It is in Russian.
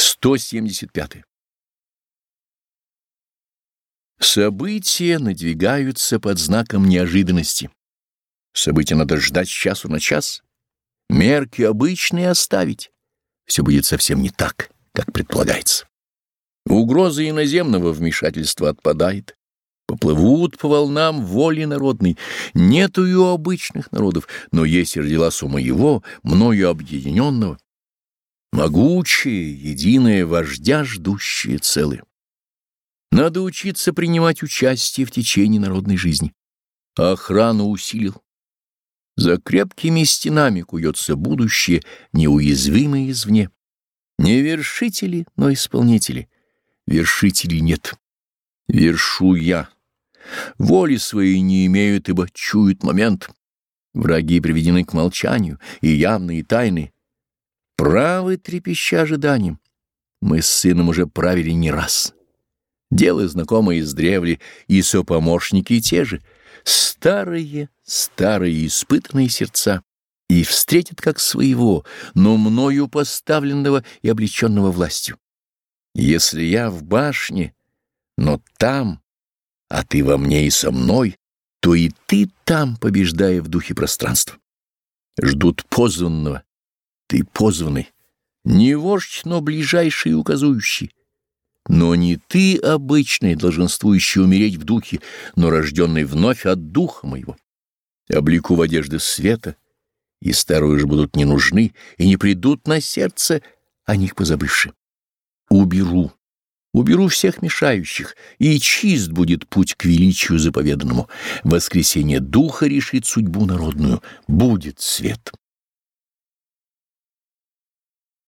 175. События надвигаются под знаком неожиданности. События надо ждать часу на час. Мерки обычные оставить. Все будет совсем не так, как предполагается. Угроза иноземного вмешательства отпадает. Поплывут по волнам воли народной. Нету и у обычных народов, но есть и родила у моего, мною объединенного. Могучие, единое вождя, ждущие целые. Надо учиться принимать участие в течение народной жизни. охрану усилил. За крепкими стенами куется будущее, неуязвимое извне. Не вершители, но исполнители. Вершителей нет. Вершу я. Воли своей не имеют, ибо чуют момент. Враги приведены к молчанию, и явные тайны. Правы трепеща ожиданием. Мы с сыном уже правили не раз. Дело знакомое из древли, и сопомощники те же, старые, старые испытанные сердца, и встретят как своего, но мною поставленного и облеченного властью. Если я в башне, но там, а ты во мне и со мной, то и ты там, побеждая в духе пространства. Ждут позванного, ты позванный, не вождь, но ближайший указующий, но не ты, обычный, долженствующий умереть в духе, но рожденный вновь от духа моего. Облеку в одежды света, и старые же будут не нужны, и не придут на сердце, о них позабывши. Уберу, уберу всех мешающих, и чист будет путь к величию заповеданному. Воскресение духа решит судьбу народную, будет свет.